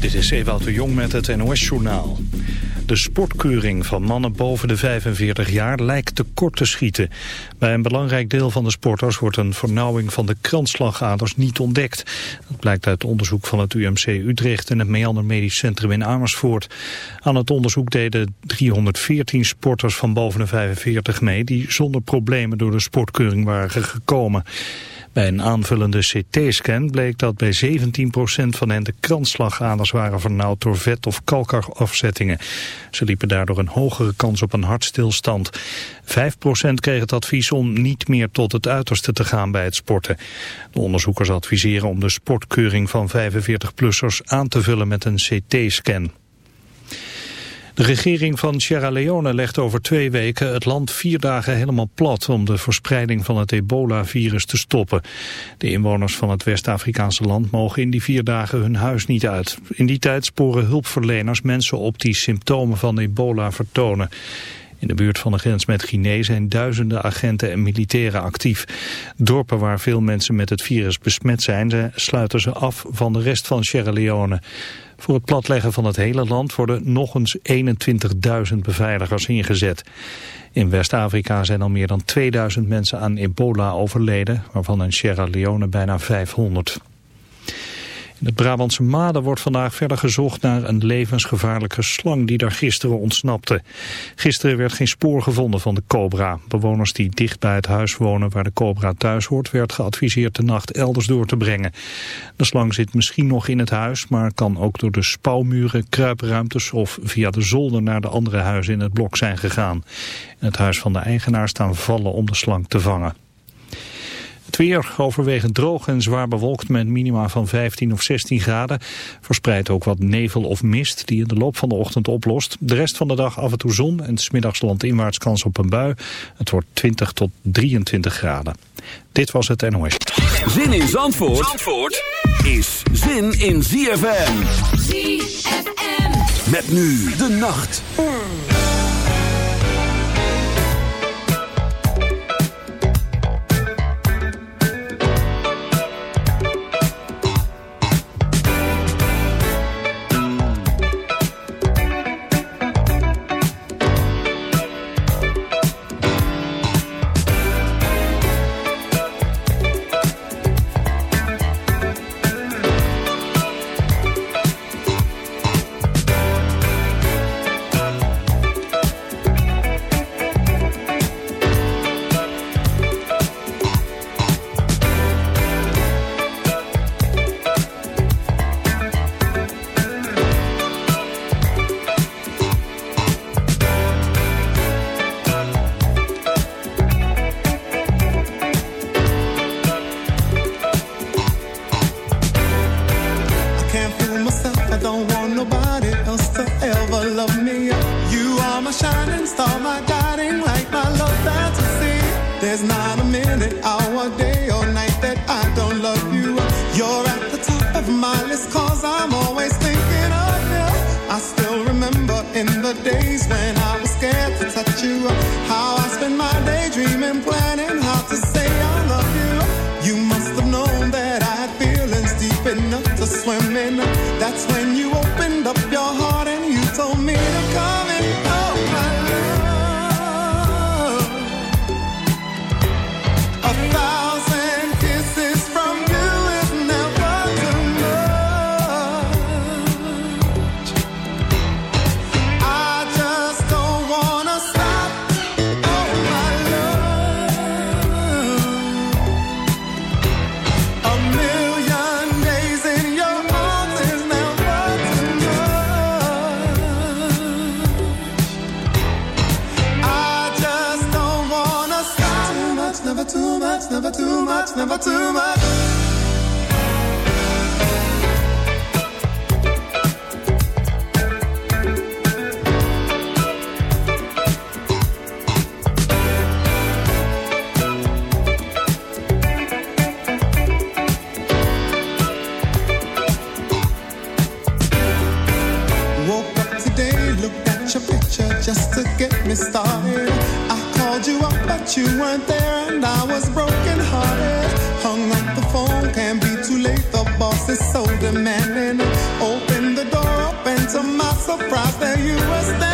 Dit is Ewout de Jong met het NOS-journaal. De sportkeuring van mannen boven de 45 jaar lijkt te kort te schieten. Bij een belangrijk deel van de sporters wordt een vernauwing van de kransslagaders niet ontdekt. Dat blijkt uit onderzoek van het UMC Utrecht en het Meander Medisch Centrum in Amersfoort. Aan het onderzoek deden 314 sporters van boven de 45 mee... die zonder problemen door de sportkeuring waren gekomen. Bij een aanvullende CT-scan bleek dat bij 17% van hen de kransslagaders waren vernauwd door vet- of kalkafzettingen. Ze liepen daardoor een hogere kans op een hartstilstand. 5% kreeg het advies om niet meer tot het uiterste te gaan bij het sporten. De onderzoekers adviseren om de sportkeuring van 45-plussers aan te vullen met een CT-scan. De regering van Sierra Leone legt over twee weken het land vier dagen helemaal plat om de verspreiding van het ebola-virus te stoppen. De inwoners van het West-Afrikaanse land mogen in die vier dagen hun huis niet uit. In die tijd sporen hulpverleners mensen op die symptomen van ebola vertonen. In de buurt van de grens met Guinea zijn duizenden agenten en militairen actief. Dorpen waar veel mensen met het virus besmet zijn, sluiten ze af van de rest van Sierra Leone. Voor het platleggen van het hele land worden nog eens 21.000 beveiligers ingezet. In West-Afrika zijn al meer dan 2000 mensen aan ebola overleden, waarvan in Sierra Leone bijna 500. Het Brabantse Maden wordt vandaag verder gezocht naar een levensgevaarlijke slang die daar gisteren ontsnapte. Gisteren werd geen spoor gevonden van de cobra. Bewoners die dicht bij het huis wonen waar de cobra thuis hoort, werd geadviseerd de nacht elders door te brengen. De slang zit misschien nog in het huis, maar kan ook door de spouwmuren, kruipruimtes of via de zolder naar de andere huizen in het blok zijn gegaan. In het huis van de eigenaar staan vallen om de slang te vangen. Weer overwegend droog en zwaar bewolkt met minima van 15 of 16 graden. Verspreidt ook wat nevel of mist die in de loop van de ochtend oplost. De rest van de dag af en toe zon en smiddags inwaarts kans op een bui. Het wordt 20 tot 23 graden. Dit was het NOS. Zin in Zandvoort, Zandvoort is zin in ZFM. ZFM. Met nu de nacht. Demanding. Open too door. To my surprise, there you were standing.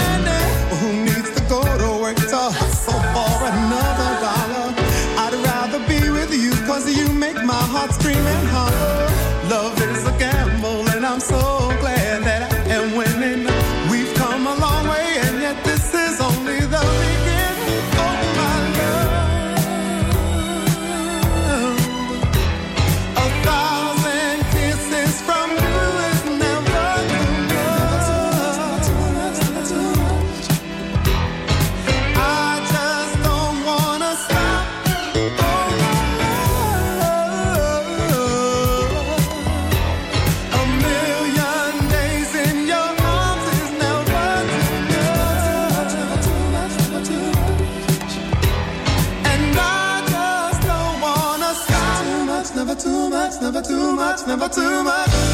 Never too much.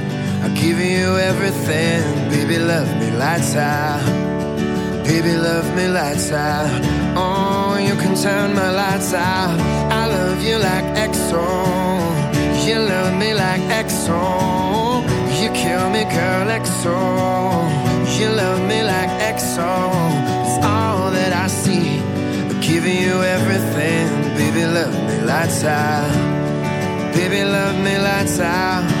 Give you everything, baby, love me lights out. Baby, love me lights out. Oh, you can turn my lights out. I love you like XO. You love me like XO. You kill me, girl, XO. You love me like XO. It's all that I see. I'm giving you everything. Baby, love me lights out. Baby, love me lights out.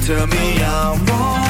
tell me I'm wrong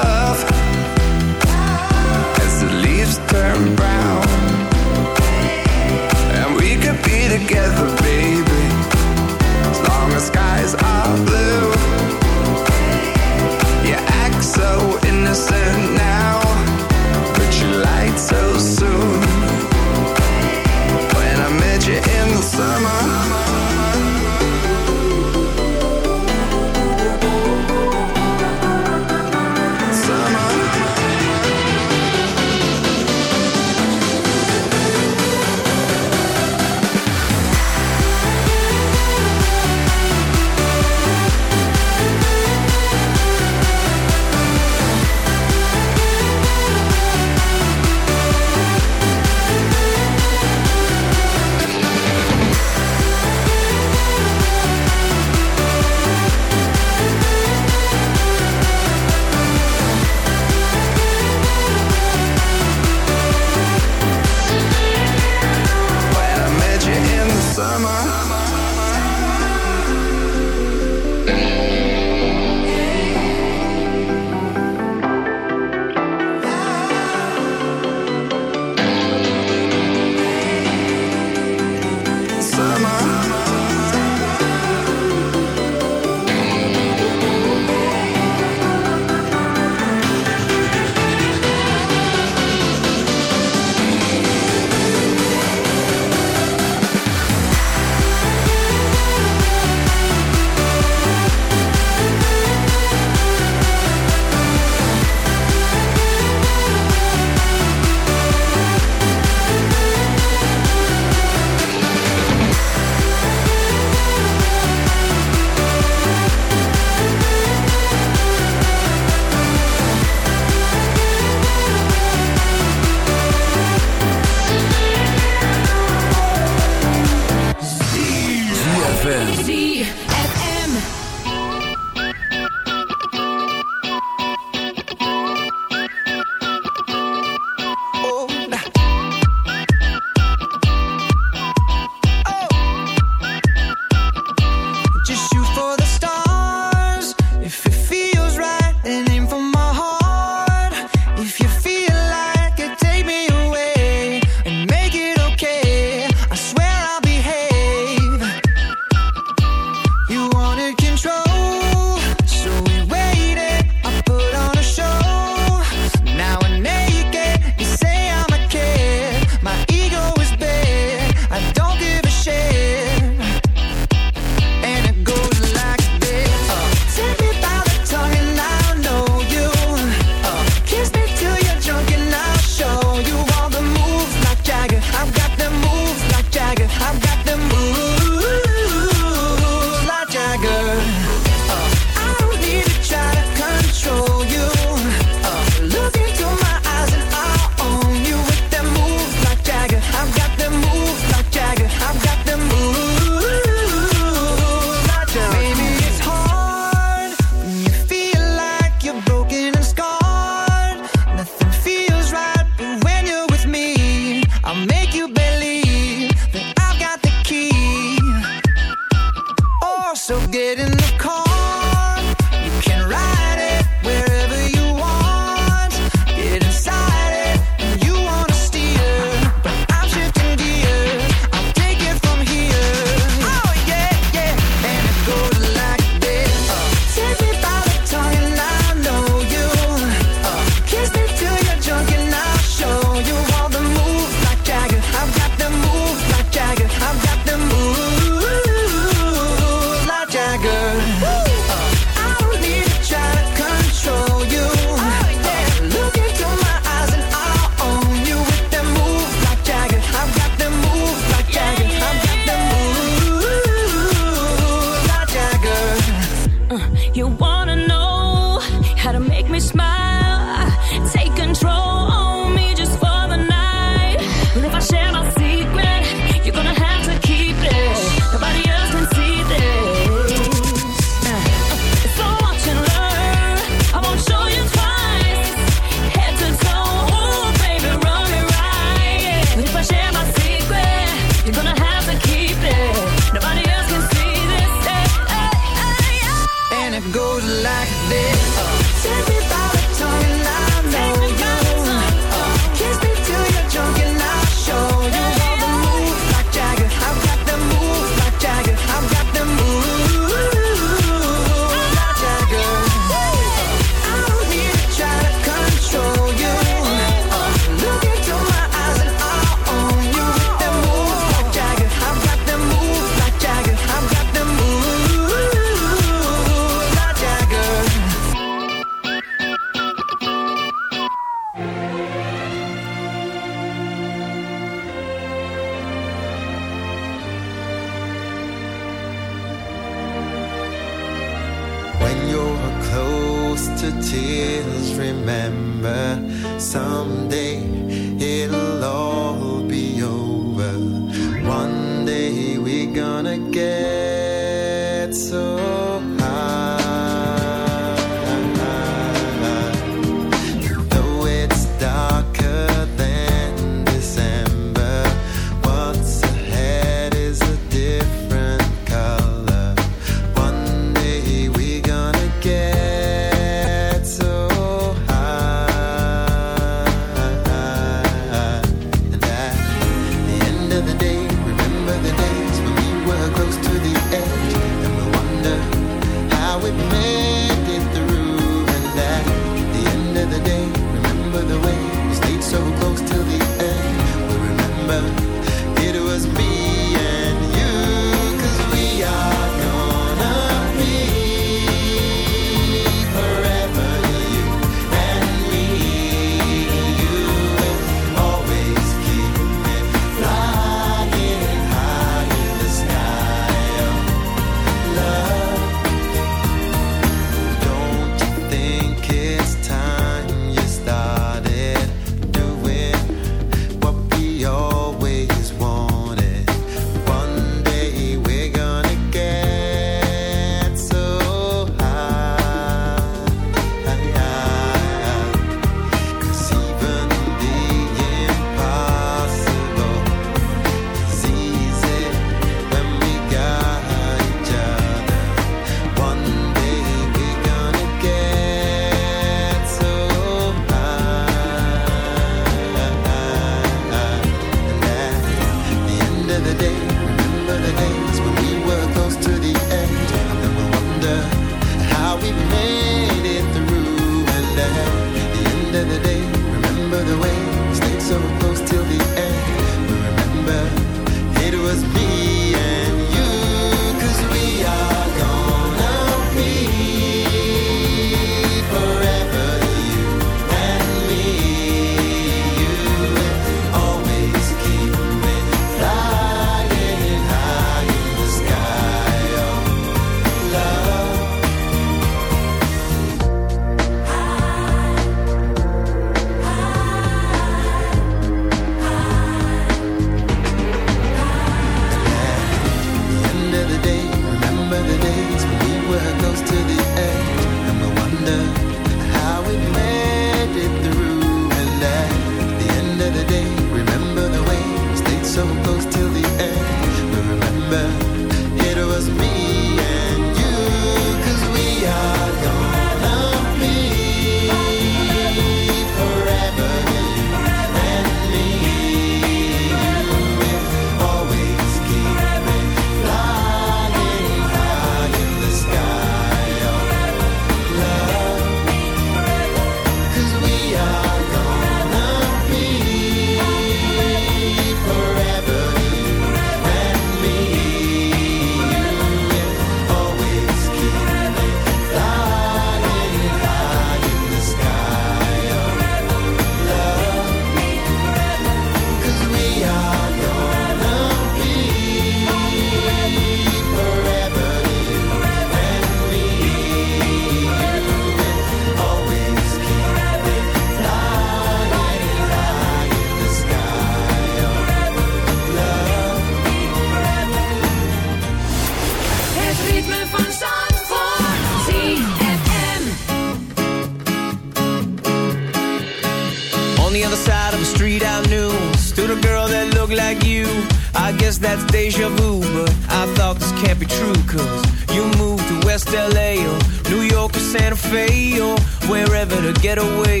Hefty thing